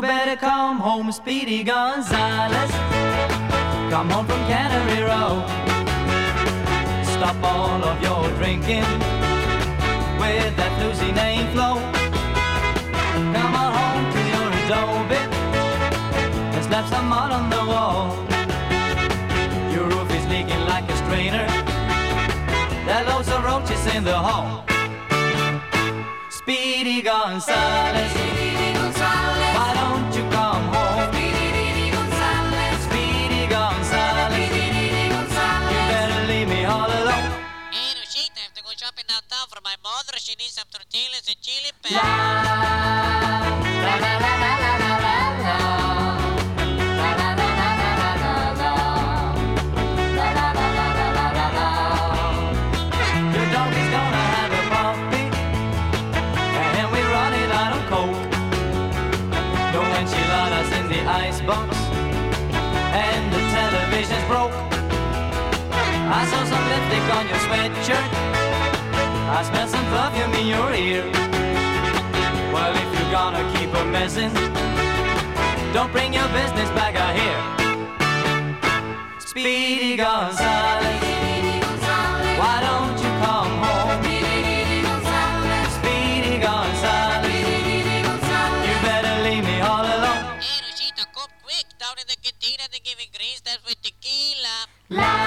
better come home, Speedy Gonzales. Come home from Cannery Row. Stop all of your drinking with that bluesy name Flo. Come on home to your adobe and slap some mud on the wall. Your roof is leaking like a strainer. There are loads of roaches in the hall. Speedy Gonzales. To go shopping downtown for my mother. She needs some tortillas and chili peppers. broke. I saw some lipstick on your sweatshirt. I smell some perfume in your ear. Well, if you're gonna keep a messin', don't bring your business back out here. Speedy Gonzales, why don't you come home? Speedy Gonzales, you better leave me all alone. Hey, Rosita, come quick. Down in the cantina, they're giving greens. That's with tequila. La